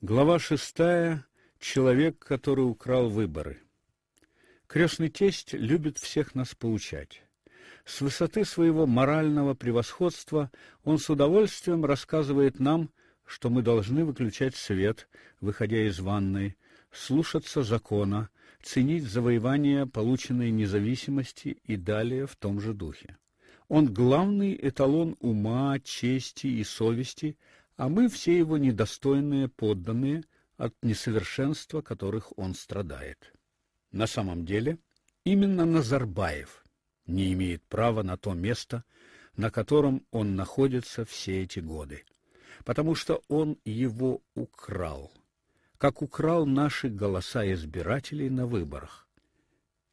Глава шестая. Человек, который украл выборы. Крестный тесть любит всех нас поучать. С высоты своего морального превосходства он с удовольствием рассказывает нам, что мы должны выключать свет, выходя из ванной, слушаться закона, ценить завоевание полученной независимости и далее в том же духе. Он главный эталон ума, чести и совести, а мы все его недостойные подданные от несовершенства, которых он страдает. На самом деле, именно Назарбаев не имеет права на то место, на котором он находится все эти годы, потому что он его украл, как украл наши голоса избирателей на выборах.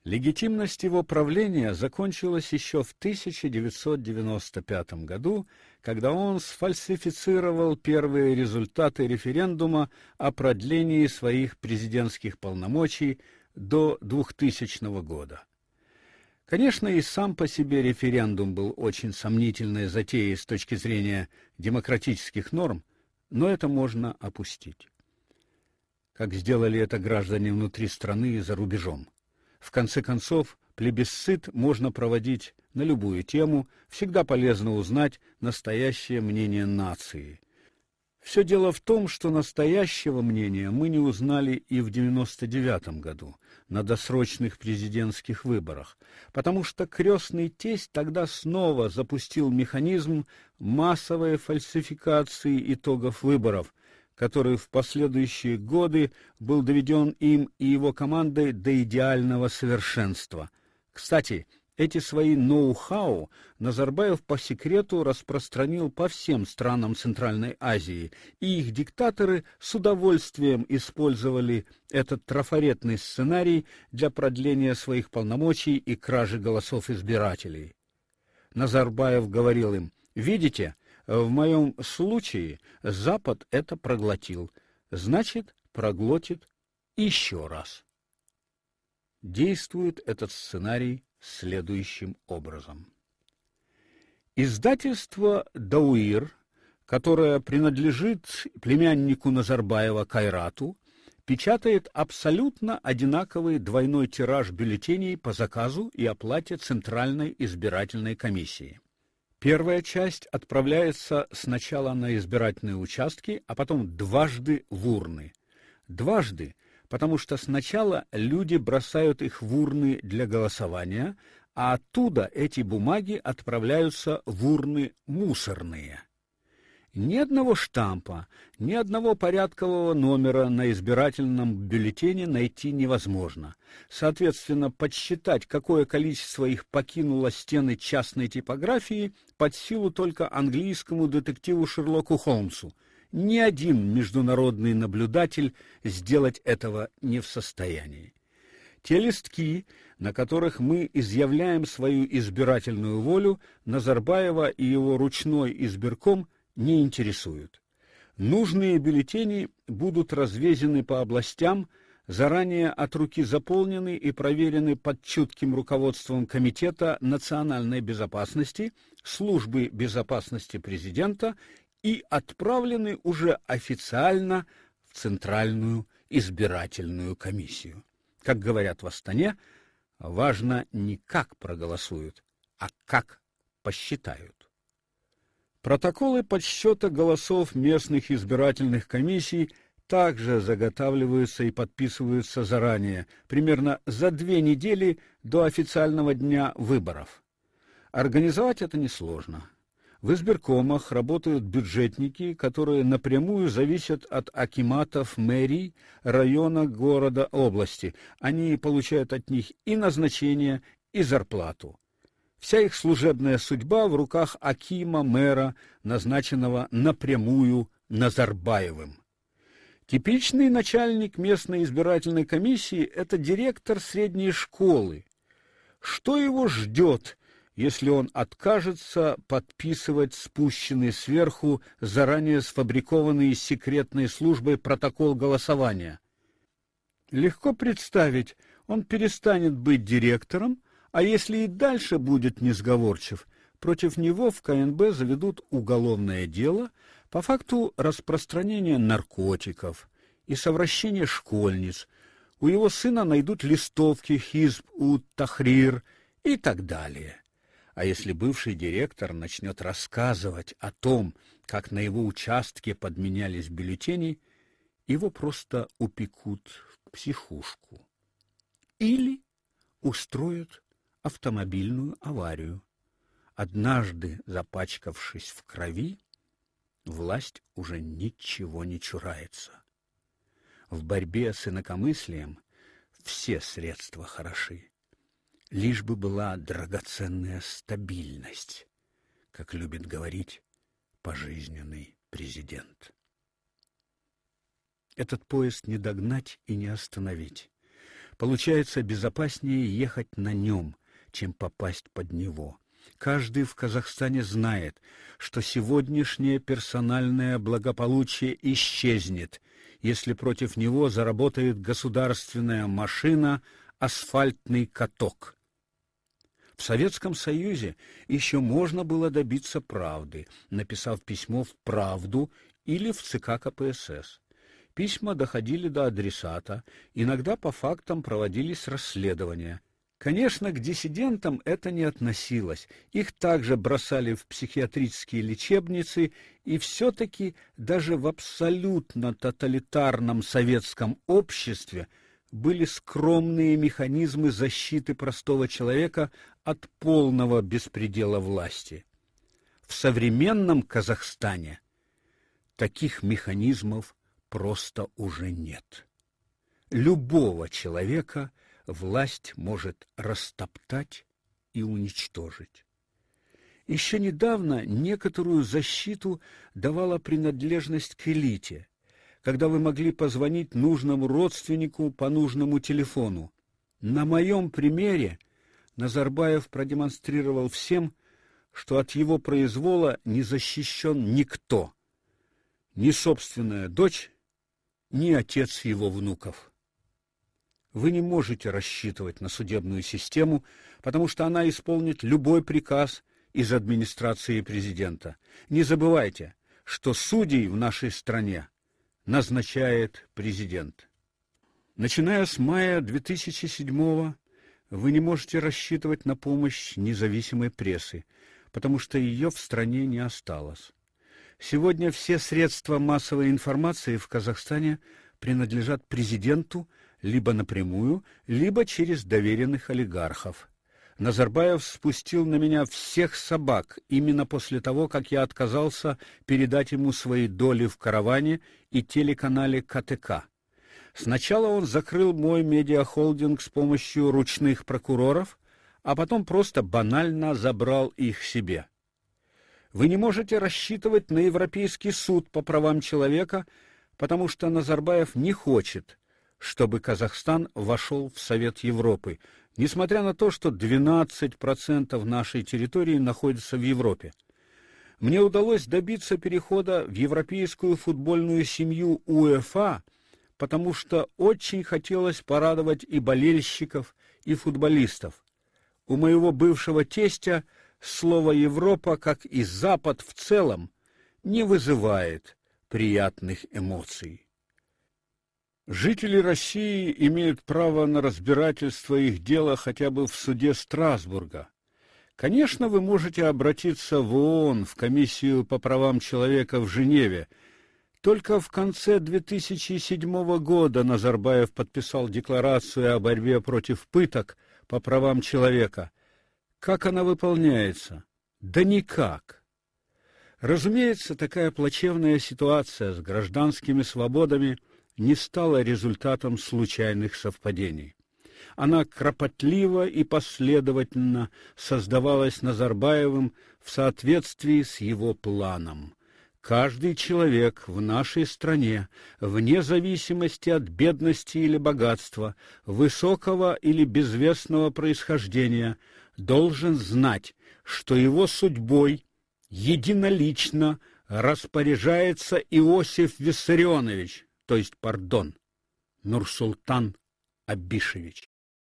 Легитимность его правления закончилась еще в 1995 году, когда он сфальсифицировал первые результаты референдума о продлении своих президентских полномочий до 2000 года. Конечно, и сам по себе референдум был очень сомнительной затеей с точки зрения демократических норм, но это можно опустить. Как сделали это граждане внутри страны и за рубежом. В конце концов, плебисцит можно проводить на любую тему, всегда полезно узнать настоящее мнение нации. Все дело в том, что настоящего мнения мы не узнали и в 99 году на досрочных президентских выборах, потому что крестный тесть тогда снова запустил механизм массовой фальсификации итогов выборов, который в последующие годы был доведен им и его командой до идеального совершенства. Кстати, эти свои ноу-хау Назарбаев по секрету распространил по всем странам Центральной Азии, и их диктаторы с удовольствием использовали этот трафаретный сценарий для продления своих полномочий и кражи голосов избирателей. Назарбаев говорил им: "Видите, в моем случае Запад это проглотил, значит, проглотит еще раз". Действует этот сценарий следующим образом. Издательство Дауир, которое принадлежит племяннику Назарбаева Кайрату, печатает абсолютно одинаковый двойной тираж бюллетеней по заказу и оплате Центральной избирательной комиссии. Первая часть отправляется сначала на избирательные участки, а потом дважды в урны. Дважды потому что сначала люди бросают их в урны для голосования, а оттуда эти бумаги отправляются в урны мусорные. Ни одного штампа, ни одного порядкового номера на избирательном бюллетене найти невозможно. Соответственно, подсчитать, какое количество их покинуло стены частной типографии, под силу только английскому детективу Шерлоку Холмсу – ни один международный наблюдатель сделать этого не в состоянии. Те листки, на которых мы изъявляем свою избирательную волю, Назарбаева и его ручной избирком не интересуют. Нужные бюллетени будут развезены по областям, заранее от руки заполнены и проверены под чутким руководством Комитета национальной безопасности, Службы безопасности президента и отправлены уже официально в Центральную избирательную комиссию. Как говорят в Астане, важно не как проголосуют, а как посчитают. Протоколы подсчета голосов местных избирательных комиссий также заготавливаются и подписываются заранее, примерно за две недели до официального дня выборов. Организовать это несложно. В избиркомах работают бюджетники, которые напрямую зависят от акиматов мэрий района, города, области. Они получают от них и назначение, и зарплату. Вся их служебная судьба в руках акима мэра, назначенного напрямую Назарбаевым. Типичный начальник местной избирательной комиссии это директор средней школы. Что его ждет? если он откажется подписывать спущенный сверху заранее сфабрикованный секретной службой протокол голосования. Легко представить, он перестанет быть директором, а если и дальше будет несговорчив, против него в КНБ заведут уголовное дело по факту распространения наркотиков и совращение школьниц. У его сына найдут листовки Хизб у Тахрир и так далее. А если бывший директор начнет рассказывать о том, как на его участке подменялись бюллетени, его просто упекут в психушку. Или устроят автомобильную аварию. Однажды запачкавшись в крови, власть уже ничего не чурается. В борьбе с инакомыслием все средства хороши, лишь бы была драгоценная стабильность, как любит говорить пожизненный президент. Этот поезд не догнать и не остановить. Получается безопаснее ехать на нем, чем попасть под него. Каждый в Казахстане знает, что сегодняшнее персональное благополучие исчезнет, если против него заработает государственная машина, асфальтный каток. В Советском Союзе еще можно было добиться правды, написав письмо в Правду или в ЦК КПСС. Письма доходили до адресата, иногда по фактам проводились расследования. Конечно, к диссидентам это не относилось. Их также бросали в психиатрические лечебницы, и все таки даже в абсолютно тоталитарном советском обществе были скромные механизмы защиты простого человека от полного беспредела власти. В современном Казахстане таких механизмов просто уже нет. Любого человека власть может растоптать и уничтожить. Еще недавно некоторую защиту давала принадлежность к элите, когда вы могли позвонить нужному родственнику по нужному телефону. На моем примере Назарбаев продемонстрировал всем, что от его произвола не защищен никто. Ни собственная дочь, ни отец его внуков. Вы не можете рассчитывать на судебную систему, потому что она исполнит любой приказ из администрации президента. Не забывайте, что судей в нашей стране назначает президент. Начиная с мая 2007 вы не можете рассчитывать на помощь независимой прессы, потому что ее в стране не осталось. Сегодня все средства массовой информации в Казахстане принадлежат президенту либо напрямую, либо через доверенных олигархов. Назарбаев спустил на меня всех собак именно после того, как я отказался передать ему свои доли в караване и телеканале КТК. Сначала он закрыл мой медиахолдинг с помощью ручных прокуроров, а потом просто банально забрал их себе. Вы не можете рассчитывать на Европейский суд по правам человека, потому что Назарбаев не хочет, чтобы Казахстан вошел в Совет Европы, несмотря на то, что 12% нашей территории находится в Европе. Мне удалось добиться перехода в европейскую футбольную семью УЕФА, потому что очень хотелось порадовать и болельщиков, и футболистов. У моего бывшего тестя слово Европа, как и Запад в целом, не вызывает приятных эмоций. Жители России имеют право на разбирательство их дела хотя бы в суде Страсбурга. Конечно, вы можете обратиться в ООН, в комиссию по правам человека в Женеве. Только в конце 2007 года Назарбаев подписал декларацию о борьбе против пыток по правам человека. Как она выполняется? Да никак. Разумеется, такая плачевная ситуация с гражданскими свободами не стала результатом случайных совпадений. Она кропотливо и последовательно создавалась Назарбаевым в соответствии с его планом. Каждый человек в нашей стране, вне зависимости от бедности или богатства, высокого или безвестного происхождения, должен знать, что его судьбой единолично распоряжается Иосиф Виссарионович, то есть, пардон, Нурсултан Абишевич.